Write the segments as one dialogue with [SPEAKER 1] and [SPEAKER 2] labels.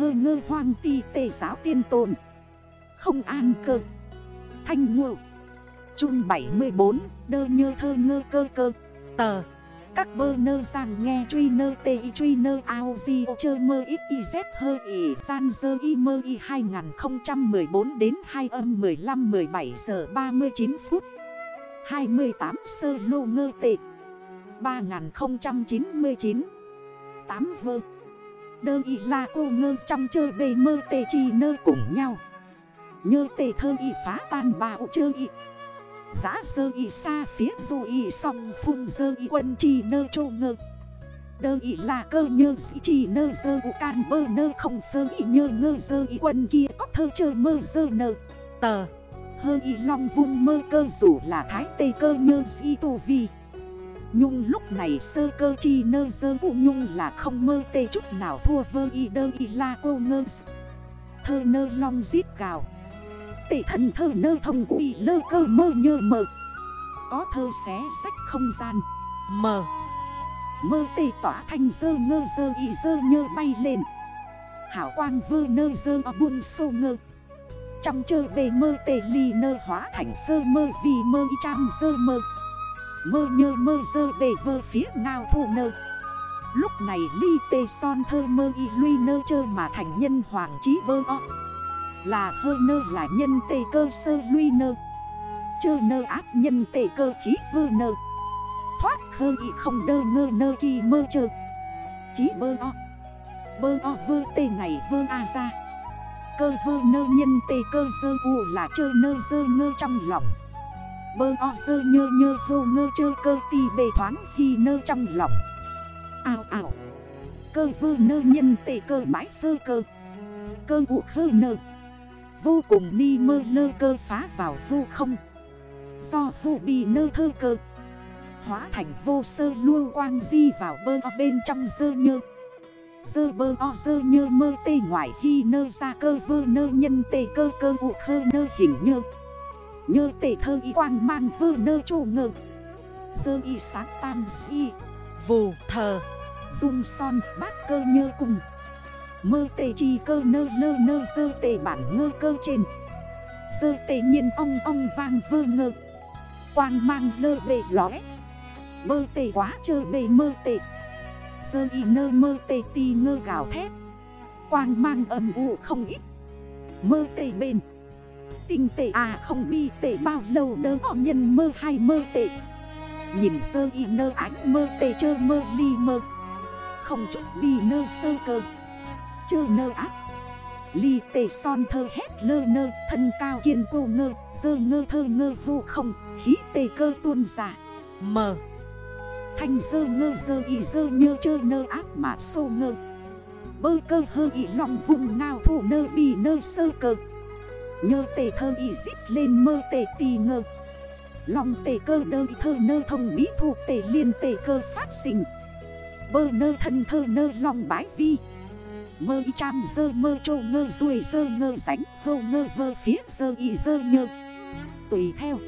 [SPEAKER 1] hơ ngơ hoang ti tề giáo tiên tồn. Không an cơ. Thanh ngộ. Trung 74 Đơ nhơ thơ ngơ cơ cơ. Tờ. Các bơ nơ rằng nghe truy nơ tê y truy nơ ao di chơ mơ ít y z hơ y san dơ y mơ y 2014 đến 2 âm 15 17 giờ 39 phút. 28 sơ lô ngơ tệ. 3099 8 vơ. Đơ y là cô ngơ trong chơi bề mơ tê chi nơ cùng nhau. Nhơ tê thơ y phá tan bạo chơ y Giá sơ y xa phía dù y song phun dơ y quân chi nơ chô ngơ. Đơ y là cơ nhơ sĩ chi nơ dơ ụ can bơ nơ không sơ y nhơ ngơ dơ y quân kia có thơ chơ mơ dơ nơ. Tờ. Hơ y long vung mơ cơ dù là thái tê cơ nhơ sĩ tu vi Nhung lúc này sơ cơ chi nơ dơ u nhung là không mơ tê chút nào thua vơ y đơ y la cô ngơ Thơ nơ long giít gào. Tể thần thơ nơ thông quỷ lơ cơ mơ nhơ mơ Có thơ xé sách không gian. Mờ Mơ tê tỏa thanh dơ ngơ dơ y dơ nhơ bay lên. Hảo quang vơ nơ dơ o buôn sô ngơ. Trong chơ bề mơ tê ly nơ hóa thành phơ mơ vì mơ y trăm dơ mơ Mơ nhơ mơ dơ bề vơ phía ngao thu nơ. Lúc này ly tê son thơ mơ y luy nơ chơ mà thành nhân hoàng trí vơ o. Là hơ nơ là nhân tê cơ sơ luy nơ. Chơ nơ áp nhân tê cơ khí vơ nơ. Thoát khơ y không đơ ngơ nơ kỳ mơ chơ. Chí bơ o. Bơ o vơ tê này vơ a ra. Cơ vơ nơ nhân tê cơ sơ u là chơ nơ dơ ngơ trong lòng. Bơ o sơ nhơ nhơ hô ngơ chơ cơ ti bề thoáng hi nơ trong lòng. Ao ao. Cơ vơ nơ nhân tệ cơ bãi sơ cơ. Cơ ụ khơ nơ. Vô cùng mi mơ lơ cơ phá vào hô không. Do hô bị nơ thơ cơ. Hóa thành vô sơ luôn quang di vào bơ o bên trong dơ nhơ. Dơ bơ o dơ nhơ mơ tê ngoài hi nơ ra cơ vơ nơ nhân tê cơ cơ ụ khơ nơ hình nhơ như tể thơ y quang mang vơ nơ trô ngờ Sơ y sáng tam si, Vù thờ. Dung son bát cơ nhơ cùng. Mơ tề chi cơ nơ nơ nơ sơ tề bản ngơ cơ trên. Sơ tề nhiên ong ong vang vơ ngơ. Quang mang lơ bề lóe Mơ tề quá chơ bề mơ tề Sơ y nơ mơ tề ti ngơ gào thét. Quang mang âm u không ít. Mơ tề bền Tinh tệ à không bi tệ bao lâu đơ họ nhân mơ hay mơ tệ. Nhìn sơ y nơ ánh mơ tệ chơ mơ ly mơ. Không chút bi nơ sơ cơ. Chơ nơ ác Ly tệ son thơ hét lơ nơ, Thân cao kiên cô ngơ, Dơ ngơ thơ ngơ vô không, Khí tệ cơ tuôn giả. Mờ Thanh dơ ngơ dơ y dơ nhơ chơ nơ ác mà sô ngơ. Bơ cơ hơ y lòng vùng ngao thủ nơ bì nơ sơ cơ. Nhơ tề thơ y dít lên mơ tề tì ngơ. Lòng tề cơ đơ thơ nơ thông bí thuộc tề liên tề cơ phát sinh. Bơ nơ thân thơ nơ lòng bái vi. Mơ y cham dơ mơ trô ngơ ruồi dơ ngơ ránh hô ngơ vơ phía dơ y dơ nhơ. Tùy theo,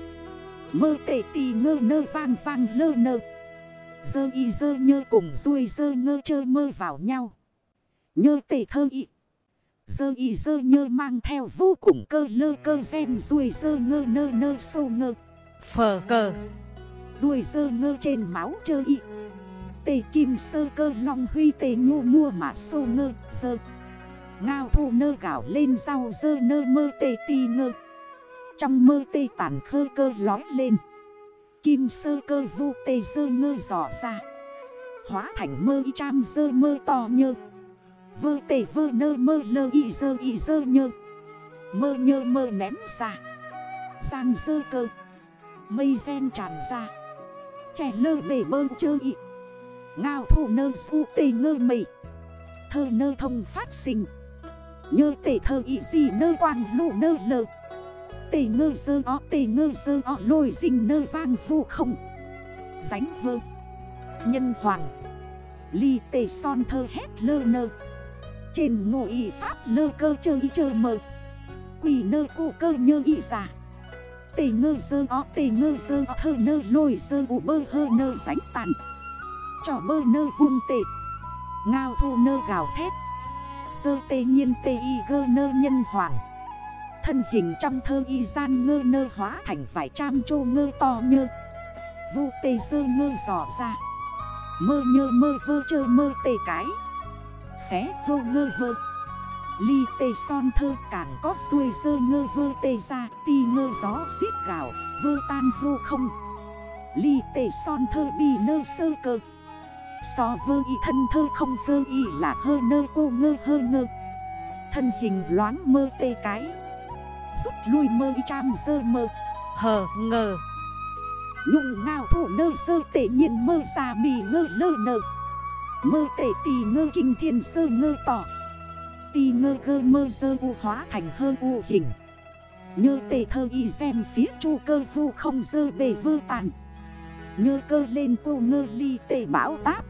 [SPEAKER 1] Mơ tề tì ngơ nơ vang vang lơ nơ. Dơ y dơ nhơ cùng ruồi dơ ngơ chơ mơ vào nhau. Nhơ tề thơ y Dơ y dơ nhơ mang theo vô cùng cơ lơ cơ xem ruồi dơ ngơ nơ nơ sô ngơ. Phờ cờ. Đuôi dơ ngơ trên máu chơ y. Tề kim sơ cơ long huy tề nhô mua mà sô ngơ dơ. Ngao thô nơ gạo lên rau dơ nơ mơ tề ti ngơ. Trong mơ tê tàn khơ cơ lói lên. Kim sơ cơ vu tê dơ ngơ dò ra. Hóa thành mơ y cham dơ mơ to nhơ Vơ tể vơ nơ mơ lơ y dơ y dơ nhơ. Mơ nhơ mơ ném ra. Giang dơ cơ. Mây gen tràn ra. Trẻ lơ bể bơ chơ y. Ngao thủ nơ su tê ngơ mị Thơ nơ thông phát sinh. Nhơ tể thơ y gì nơ quang lụ nơ lơ. Tê ngơ dơ o, tê ngơ dơ o, lôi dinh nơ vang vô không. Ránh vơ. Nhân hoàng. Ly tê son thơ hét lơ nơ trên ngộ y pháp lơ cơ chơ y chơ mơ. Quỷ nơ cụ cơ nhơ y giả. Tề ngơ dơ o, tề ngơ dơ o, thơ nơ lôi dơ ụ bơ hơ nơ sánh tàn. Chỏ bơ nơ vung tệ Ngao thu nơ gào thét. Sơ tê nhiên tê y gơ nơ nhân hoàng. Thân hình trong thơ y gian ngơ nơ hóa thành vải trăm chô ngơ to nhơ. Vu tê sơ ngơ dò ra. Mơ nhơ mơ vơ chơ mơ tê cái. Xé hô ngơ vơ Ly tê son thơ càng có xuôi dơ ngơ vơ tê ra, Ti ngơ gió xít gạo vơ tan hô không. Ly tê son thơ bi nơ sơ cơ. So vơ y thân thơ không vơ y là hơ nơ cô ngơ hơ ngơ. Thân hình loáng mơ tê cái. Rút lui mơ y trăm dơ mơ. Hờ ngờ. Nhung ngao thủ nơ sơ tệ nhiên mơ xa mì ngơ lơ nơ Mơ tệ tì ngơ kinh thiên sơ ngơ tỏ. Tì ngơ gơ mơ dơ u hóa thành hơ u hình. Nhơ tệ thơ y xem phía chu cơ vu không dơ bề vơ tàn. Nhơ cơ lên cô ngơ ly tệ bão táp.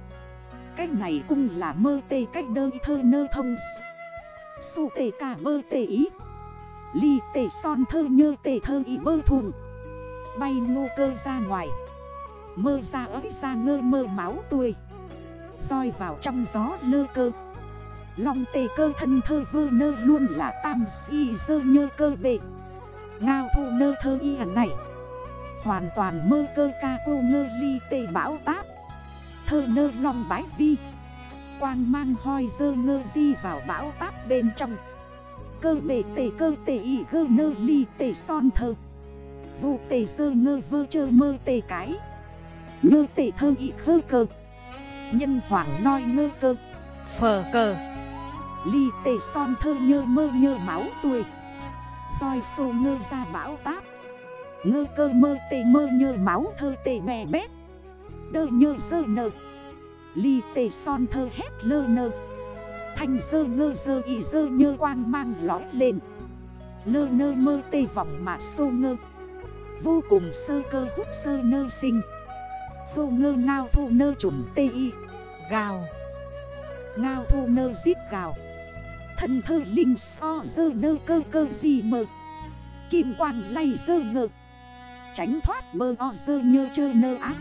[SPEAKER 1] Cách này cũng là mơ tề cách đơ thơ nơ thông Su tề cả mơ tề ý. Ly tề son thơ nhơ tề thơ y bơ thùng. Bay ngô cơ ra ngoài. Mơ ra ới ra ngơ mơ máu tuổi roi vào trong gió lơ cơ. Lòng tề cơ thân thơ vơ nơ luôn là tam si dơ nhơ cơ bệ. Ngao thu nơ thơ y hẳn này. Hoàn toàn mơ cơ ca cô ngơ ly tề bão táp. Thơ nơ lòng bái vi. Quang mang hoi dơ ngơ di vào bão táp bên trong. Cơ bệ tề cơ tề y gơ nơ ly tề son thơ. Vụ tề dơ ngơ vơ chơ mơ tề cái. Ngơ tề thơ y khơ cơ. Nhân hoàng nói ngơ cơ. Phờ cơ Ly tề son thơ nhơ mơ nhơ máu tuổi soi sô ngơ ra bão táp. Ngơ cơ mơ tề mơ nhơ máu thơ tề mè bét. Đơ nhơ sơ nơ Ly tề son thơ hét lơ nơ Thanh dơ ngơ dơ y dơ nhơ quang mang lói lên. Lơ nơ mơ tê vọng mà sô ngơ. Vô cùng sơ cơ hút sơ nơ sinh. Vô ngơ ngao thu nơ trùm tê y. Gào. Ngao thu nơ giết gào. Thân thơ linh so dơ nơ cơ cơ gì mờ. Kim quang lay dơ ngờ Tránh thoát mơ o dơ nhơ chơ nơ ác.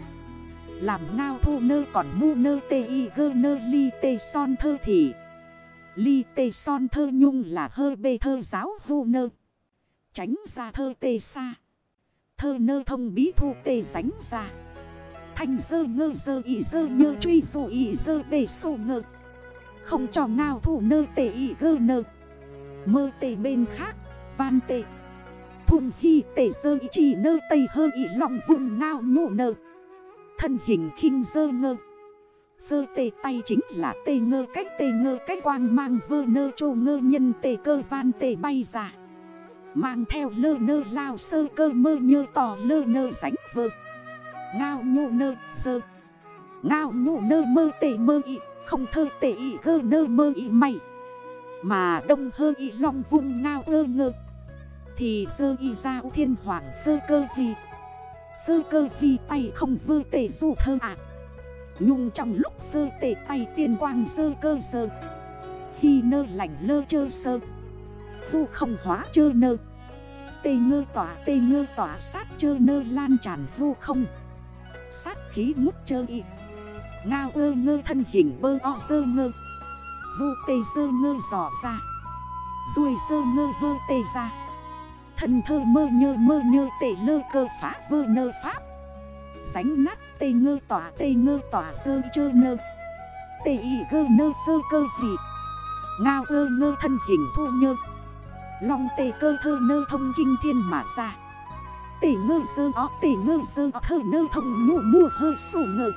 [SPEAKER 1] Làm ngao thu nơ còn mu nơ tê y gơ nơ ly tê son thơ thì. Ly tê son thơ nhung là hơ bê thơ giáo hô nơ. Tránh ra thơ tê xa Thơ nơ thông bí thu tê sánh ra. Thanh dơ ngơ dơ ý dơ nhơ truy dụ ý dơ để sổ ngơ. Không cho ngao thủ nơ tệ ý gơ nơ. Mơ tệ bên khác, van tệ Thùng hy tệ dơ ý chỉ nơ tây hơ ý lòng vùng ngao nhộ nơ. Thân hình khinh dơ ngơ. Vơ tê tay chính là tê ngơ, cách tê ngơ, cách quang mang vơ nơ trô ngơ nhân tê cơ van tê bay giả. Mang theo lơ nơ lao sơ cơ mơ nhơ tỏ lơ nơ ránh vơ. Ngao nhô nơ sơ. Ngao nhô nơ mơ tê mơ y Không thơ tê y gơ nơ mơ y mày. Mà đông hơ y long vung ngao ơ ngơ. Thì sơ y giao thiên hoàng sơ cơ hì. Sơ cơ hì tay không vơ tê dù thơ ạ. Nhung trong lúc sơ tê tay tiên quang sơ cơ sơ. Hi nơ lành lơ chơ sơ. Thu không hóa chơ nơ. Tê ngơ tỏa, tê ngơ tỏa sát chơ nơ lan tràn hô không. Sát khí ngút trơ y. Ngao ơ ngơ thân hình bơ o sơ ngơ. Vô tê sơ ngơ dò ra. Rùi sơ ngơ vơ tê ra. Thân thơ mơ nhơ mơ nhơ tê lơ cơ phá vơ nơ pháp. Sánh nát tê ngơ tỏa tê ngơ tỏa sơ chơ nơ. Tê y gơ nơ sơ cơ hỉ. Ngao ơ ngơ thân hình thu nhơ. Long tê cơ thơ nơ thông kinh thiên mà ra tỉ ngơ sơ ó, tỉ ngơ sơ ó thơ nơ thông nhủ mua hơi sổ ngơ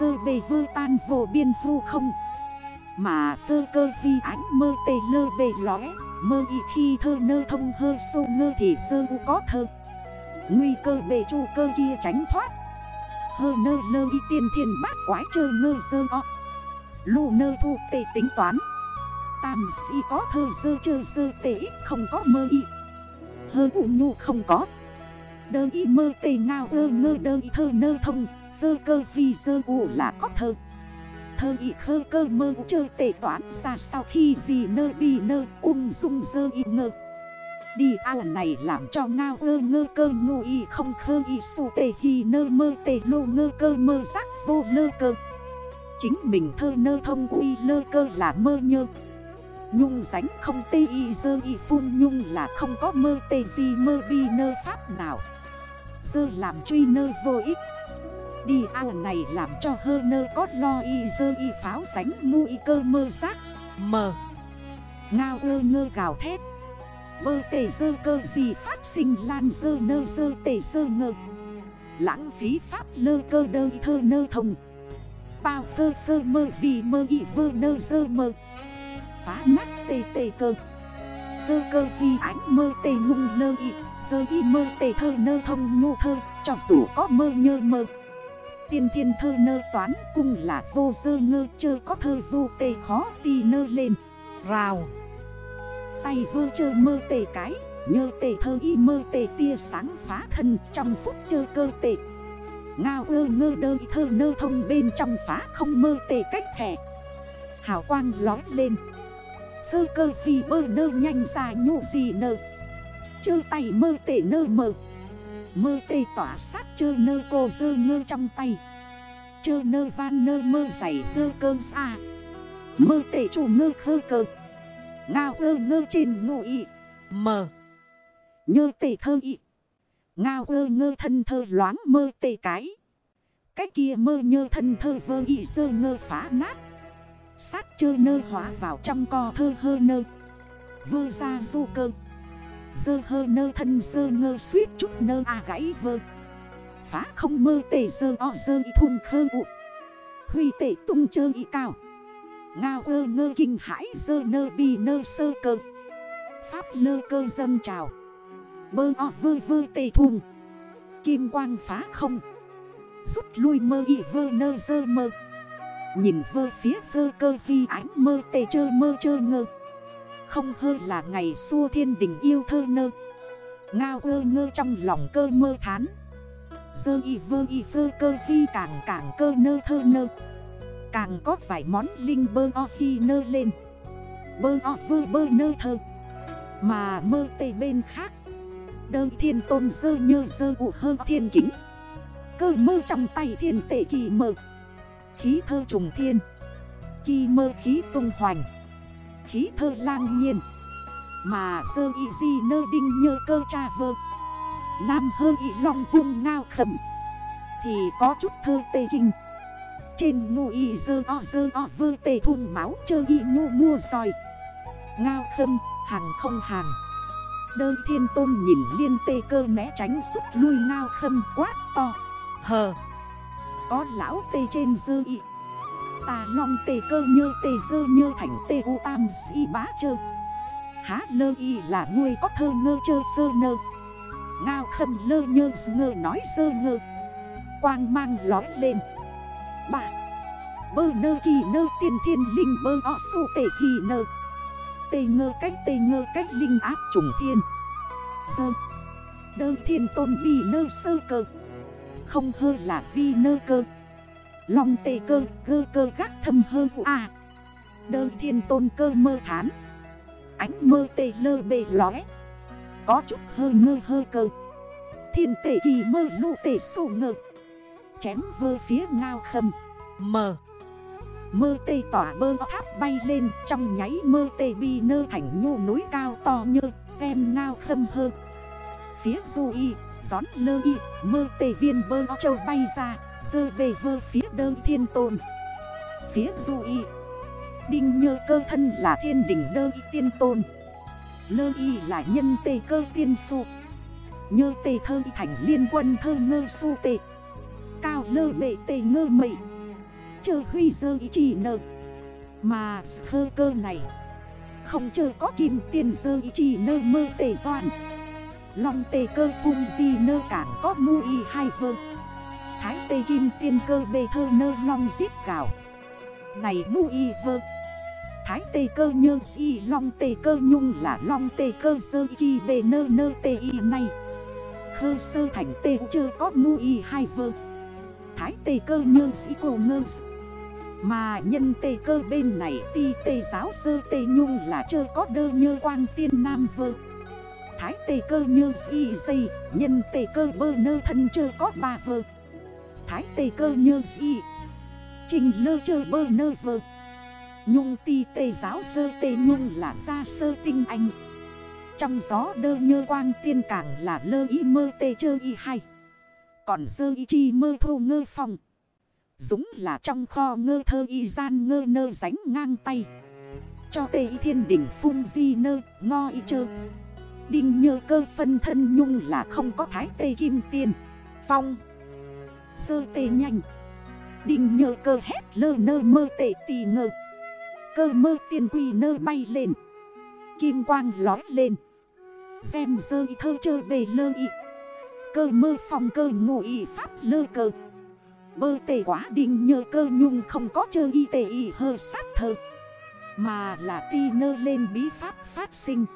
[SPEAKER 1] Sơ bề vơ tan vô biên hô không. Mà sơ cơ vi ánh mơ tê lơ bề lóe Mơ y khi thơ nơ thông hơ sổ ngơ thì sơ u có thơ. Nguy cơ bề chu cơ kia tránh thoát. Hơ nơ lơ y tiên thiên bát quái chơ ngơ sơ ó. Lù nơ thu tê tính toán. Tam si có thơ sơ chơ sơ tê ít không có mơ y. Hơ ụ nhu không có. Đơ y mơ tê ngao ơ ngơ đơ y thơ nơ thông, Dơ cơ vì dơ ủ là có thơ. Thơ y khơ cơ mơ chơ tệ toán ra sau khi gì nơ bi nơ ung dung dơ y ngơ. Đi ao này làm cho ngao ơ ngơ cơ ngô y không khơ y su tê hi nơ mơ tê lô ngơ cơ mơ giác vô lơ cơ. Chính mình thơ nơ thông uy lơ cơ là mơ nhơ. Nhung ránh không tê y dơ y phun nhung là không có mơ tê gì mơ bi nơ pháp nào. Dơ làm truy nơ vô ích. Đi ao này làm cho hơ nơ có lo y dơ y pháo sánh mu y cơ mơ giác Mờ Ngao ơ ngơ gào thét. Bơ tề dơ cơ gì phát sinh lan dơ nơ dơ tề dơ ngơ. Lãng phí pháp lơ cơ đơ thơ nơ thông Bao phơ phơ mơ vì mơ y vơ nơ dơ mơ. Phá nát tê tê cơ. Dơ cơ khi ánh mơ tê ngung lơ y. Dơ y mơ tề thơ nơ thông nhu thơ, Cho dù có mơ nhơ mơ. Tiên thiên thơ nơ toán cung là vô dơ ngơ, chơ có thơ vô tề khó tì nơ lên. Rào. Tay vơ chơ mơ tề cái, Nhơ tề thơ y mơ tề tia sáng phá thân, trong phút chơ cơ tề. Ngao ơ ngơ đơ thơ nơ thông bên trong phá không mơ tề cách thẻ. Hào quang lói lên. Phơ cơ khi bơ nơ nhanh ra nhụ gì nơ Chơ tay mơ tê nơ mơ. Mơ tê tỏa sát chơ nơ cô dơ ngơ trong tay. Chơ nơ van nơ mơ giày dơ cơ xa. Mơ tê chủ ngơ khơ cơ. Ngao ơ ngơ trên ngụ ị Mờ Nhơ tê thơ ị Ngao ơ ngơ thân thơ loáng mơ tê cái. Cái kia mơ nhơ thân thơ vơ ị dơ ngơ phá nát. Sát chơ nơ hóa vào trong co thơ hơ nơ. Vơ ra du cơ. Dơ hơ nơ thân dơ ngơ suýt chút nơ à gãy vơ. Phá không mơ tề dơ o dơ y thun khơ ụ Huy tê tung chơ y cao. Ngao ơ ngơ kinh hãi dơ nơ bi nơ sơ cơ. Pháp lơ cơ dâng trào. Bơ o vơ vơ tề thùng. Kim quang phá không. Rút lui mơ y vơ nơ dơ mơ. Nhìn vơ phía vơ cơ khi ánh mơ tề chơ mơ chơ ngơ. Không hơ là ngày xua thiên đình yêu thơ nơ. Ngao ơ ngơ trong lòng cơ mơ thán. Dơ y vơ y vơ cơ khi càng càng cơ nơ thơ nơ. Càng có vài món linh bơ o khi nơ lên. Bơ o vơ bơ nơ thơ. Mà mơ tê bên khác. Đơ thiên tôn dơ nhơ dơ ụ hơ thiên kính. Cơ mơ trong tay thiên tệ kỳ mơ. Khí thơ trùng thiên. Kỳ mơ khí tung hoành. Khí thơ lang nhiên. Mà sơ y di nơ đinh nhơ cơ cha vơ. Nam hơ y long vung ngao khẩm. Thì có chút thơ tê kinh Trên ngu y dơ o dơ o vơ tê thun máu chơ y ngu mua sòi Ngao khâm, hàng không hàng. Đơ thiên tôn nhìn liên tê cơ né tránh rút lui ngao khâm quát to. Hờ. Có lão tê trên dơ y. Tà long tê cơ nhơ tê dơ nhơ thành tê u tam sĩ bá chơ. Há lơ y là ngươi có thơ ngơ chơ sơ nơ. Ngao khâm lơ nhơ ngơ nói sơ ngơ. Quang mang lói lên. Bà Bơ nơ kỳ nơ tiên thiên linh bơ o su tê kỳ nơ. Tê ngơ cách tê ngơ cách linh áp trùng thiên. Sơ Đơ thiên tôn bi nơ sơ cơ. Không hơ là vi nơ cơ long tê cơ gơ cơ gác thâm hơ vụ à Đơ thiên tôn cơ mơ thán. Ánh mơ tê lơ bề lóe. Có chút hơ ngơ hơ cơ. Thiên tê kỳ mơ lụ tê sổ ngơ. Chém vơ phía ngao khâm. Mờ. Mơ tê tỏa bơ tháp bay lên Trong nháy mơ tê bi nơ thành nhô núi cao to nhơ Xem ngao khâm hơ. Phía du y, gión lơ y Mơ tê viên bơ châu bay ra. Dơ bề vơ phía đơn thiên tôn. Phía du y. Đinh nhơ cơ thân là thiên đỉnh đơ y tiên tôn. Lơ y là nhân tê cơ tiên su. Nhơ tê thơ y thành liên quân thơ ngơ su tê. Cao lơ bệ tê ngơ mị Chơ huy dơ y chỉ nợ. Mà thơ cơ này, Không chờ có kim tiền dơ y chỉ nơ mơ tề doan. Long tề cơ phung di nơ cản có mu y hai vơ. Thái tê kim tiên cơ bê thơ nơ long giết gạo. Này mu y vơ. Thái tê cơ nhơ si long tê cơ nhung là long tê cơ sơ kỳ bê nơ nơ tê y này Khơ sơ thành tê chơ có mu y hai vơ. Thái tê cơ nhơ sĩ cô ngơ Mà nhân tê cơ bên này ti tê giáo sơ tê nhung là chơ có đơ nhơ quang tiên nam vơ. Thái tê cơ nhơ sĩ dây, Nhân tê cơ bơ nơ thân chơ có ba vơ. Thái tê cơ nhơ sĩ Trình lơ chơ bơ nơ vơ. Nhung ti tê giáo sơ tê nhung là ra sơ tinh anh. Trong gió đơ nhơ quang tiên càng là lơ y mơ tê chơ y hay Còn sơ y chi mơ thô ngơ phòng Dũng là trong kho ngơ thơ y gian ngơ nơ ránh ngang tay. Cho tê y thiên đỉnh phung di nơ, ngo y chơ. Đinh nhơ cơ phân thân nhung là không có thái tê kim tiền. Phong Sơ tê nhanh. Định nhờ cơ hét lơ nơ mơ tệ tì ngờ. Cơ mơ tiền quỳ nơ bay lên. Kim quang lói lên. Xem dơ y thơ chơ bề lơ y. Cơ mơ phòng cơ ngụ y pháp lơ cơ. Bơ tệ quá định nhờ cơ nhung không có chơ y tệ y hơ sát thơ. Mà là ti nơ lên bí pháp phát sinh.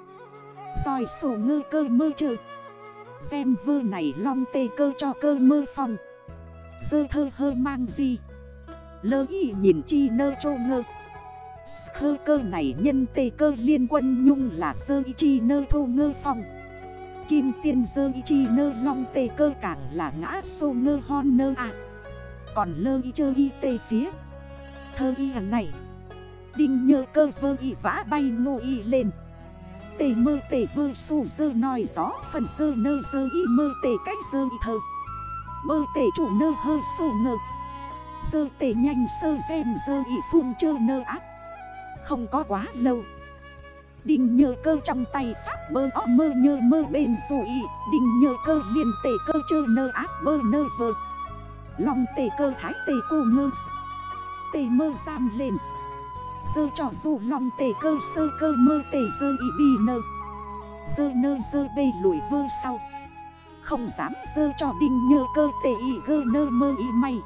[SPEAKER 1] Rồi sổ ngơ cơ mơ chơ. Xem vơ này long tê cơ cho cơ mơ phòng. Dơ thơ hơ mang gì Lơ y nhìn chi nơ chô ngơ. Khơ cơ này nhân tê cơ liên quân nhung là sơ y chi nơ thô ngơ phong. Kim tiên sơ y chi nơ long tê cơ càng là ngã sô ngơ hon nơ à Còn lơ y chơ y tê phía. Thơ y hẳn này. Đinh nhơ cơ vơ y vã bay ngô y lên. Tê mơ tê vơ su dơ nói gió Phần sơ nơ sơ y mơ tê cách sơ y thơ. Bơ tể chủ nơ hơ sổ ngơ. Sơ tể nhanh sơ xem sơ y phung chơ nơ áp không có quá lâu. Đình nhờ cơ trong tay pháp bơ o mơ nhơ mơ bên dù y Đình nhờ cơ liền tể cơ chơ nơ áp bơ nơ vơ. Lòng tể cơ thái tể cô ngơ Tể mơ giam lên. Sơ trò dù lòng tể cơ sơ cơ mơ tể sơ y bi nơ. Sơ nơ sơ bê lùi vơ sau. Không dám sơ cho đinh nhơ cơ tề y gơ nơ mơ y may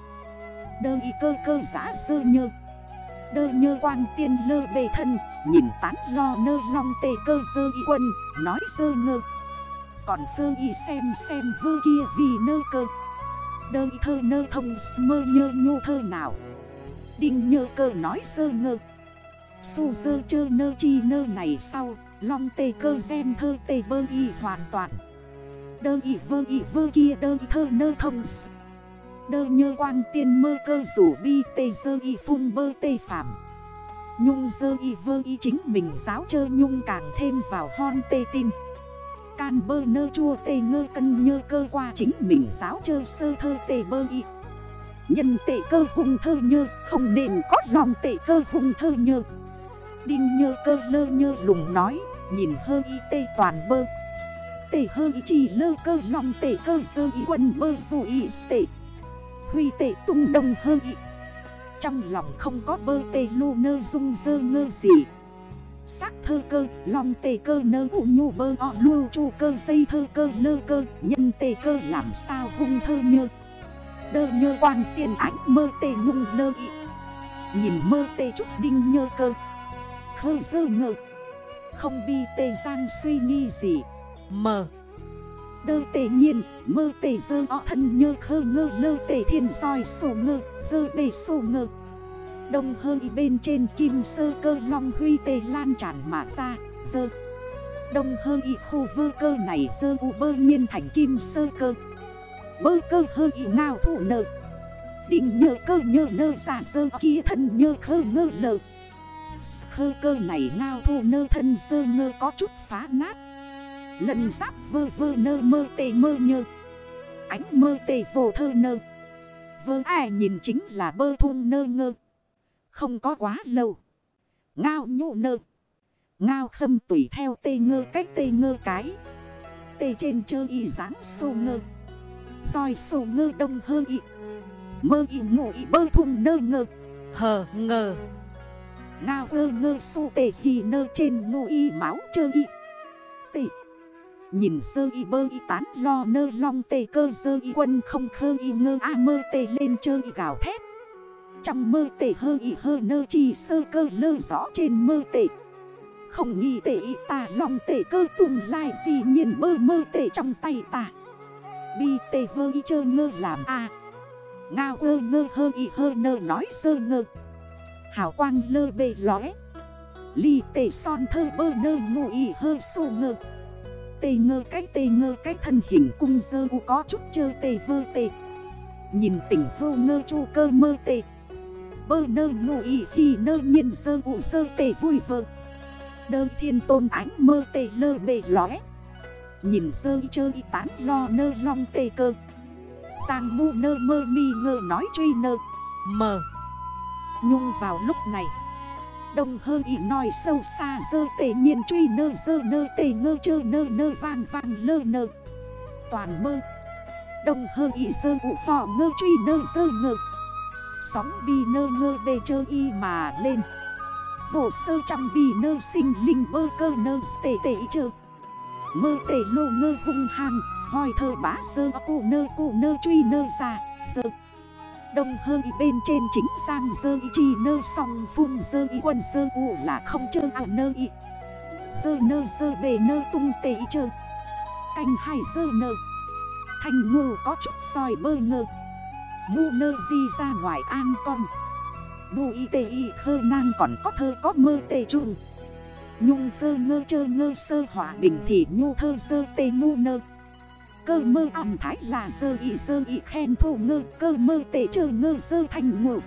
[SPEAKER 1] Đơ y cơ cơ giã sơ nhơ. Đơ nhơ quang tiên lơ bề thân, Nhìn tán lo nơ long tê cơ sơ y quân Nói sơ ngơ. Còn phơ y xem xem vơ kia vì nơ cơ. Đơ y thơ nơ thông mơ nhơ nhô thơ nào. Đinh nhơ cơ nói sơ ngơ. Su dơ chơ nơ chi nơ này sau, Long tê cơ xem thơ tê bơ y hoàn toàn. Đơ ỉ vơ ỉ vơ kia đơ thơ nơ thông Đơ nhơ quang tiên mơ cơ rủ bi tê dơ y phung bơ tê phạm Nhung dơ y vơ y chính mình giáo chơ nhung càng thêm vào hon tê tin Can bơ nơ chua tê ngơ cân nhơ cơ qua chính mình giáo chơ sơ thơ tê bơ y Nhân tệ cơ hùng thơ nhơ, Không nên có lòng tệ cơ hùng thơ nhơ. Đinh nhơ cơ lơ nhơ lùng nói, Nhìn hơ y tê toàn bơ tể hơ y chỉ lơ cơ lòng tể cơ sơ y quân bơ dù y tể. Huy tệ tung đồng hơ y Trong lòng không có bơ tê lô nơ dung dơ ngơ gì. Sắc thơ cơ, lòng tề cơ nơ ụ nhu bơ ọ lưu chu cơ dây thơ cơ lơ cơ Nhân tề cơ làm sao hung thơ nhơ. Đơ nhơ quan tiền ánh mơ tề nhung lơ ị Nhìn mơ tề trúc đinh nhơ cơ. Khơ dơ ngơ. Không bi tề giang suy nghi gì. Mờ. Đơ tể nhiên, mơ tể dơ o thân nhơ khơ ngơ lơ tể thiên soi sổ ngơ, dơ bể sổ ngơ. Đông hơi bên trên kim sơ cơ long huy tề lan tràn mà ra, dơ. Đông hơi khu vơ cơ này dơ u bơ nhiên thành kim sơ cơ. Bơ cơ hơi ngao thủ nợ. Định nhờ cơ nhờ nơ xa sơ kia thân nhơ khơ ngơ lợ Khơ cơ này ngao thủ nơ thân sơ ngơ có chút phá nát. Lần giáp vơ vơ nơ mơ tê mơ nhơ. Ánh mơ tê vô thơ nơ. Vơ ai nhìn chính là bơ thun nơ ngơ. Không có quá lâu. Ngao nhụ nơ. Ngao khâm tùy theo tê ngơ cách tê ngơ cái. Tê trên chơ y dáng sô ngơ. Soi sô ngơ đông hơ y. Mơ y ngụ y bơ thun nơ ngơ. Hờ ngờ. Ngao ơ ngơ sô tê hì nơ trên ngụ y máu chơ y. Tê. Nhìn sơ y bơ y tán lo nơ long tê cơ sơ y quân không khơ y ngơ a mơ tê lên chơ y gào thét. Trong mơ tê hơ y hơ nơ chi sơ cơ lơ rõ trên mơ tê. Không nghi tê y ta long tê cơ tùng lai gì nhìn mơ mơ tê trong tay ta. Bi tê vơ y chơ ngơ làm a. Ngao ơ ngơ hơ y hơ nơ nói sơ ngơ. Hảo quang lơ bề lóe. Ly tê son thơ bơ nơ ngụ y hơ sô ngơ tê ngơ cách tê ngơ cách thân hình cung dơ u có chút chơ tê vơ tê. Nhìn tỉnh vô ngơ chu cơ mơ tê. Bơ nơ ngụ ý khi nơ nhiên dơ u dơ tê vui vơ. Đơ thiên tôn ánh mơ tê lơ bề lóe Nhìn dơ chơi tán lo nơ long tê cơ. Sang mu nơ mơ mi ngơ nói truy nơ. Mờ. Nhung vào lúc này Đồng hơi ý nói sâu xa dơ tề nhiên truy nơ dơ nơ tề ngơ chơ nơ nơ vang vang lơ nơ. Toàn mơ. Đồng hơi ý dơ ụ họ ngơ truy nơ dơ ngơ. Sóng bi nơ ngơ bề chơ y mà lên. Vổ sơ trăm bi nơ sinh linh bơ cơ nơ tề tề chơ. Mơ tề lô ngơ hung hàng Hòi thơ bá sơ, cụ nơ cụ nơ truy nơ ra, Sơ. Đông hơi bên trên chính sang dơ y chi nơ song phun dơ y quân dơ u là không chơ à nơ y. Dơ nơ dơ bề nơ tung tê y chơ. Canh hai dơ nơ. Thành ngô có chút soi bơ ngơ. Ngu nơ di ra ngoài an con. Bù y tê y khơ nang còn có thơ có mơ tê trung Nhung dơ ngơ chơ ngơ sơ hỏa bình thì nhu thơ sơ tê ngu nơ. Cơ mơ ẩm thái là sơ y sơ y khen thổ ngơ, Cơ mơ tệ trời ngơ sơ thành ngộ.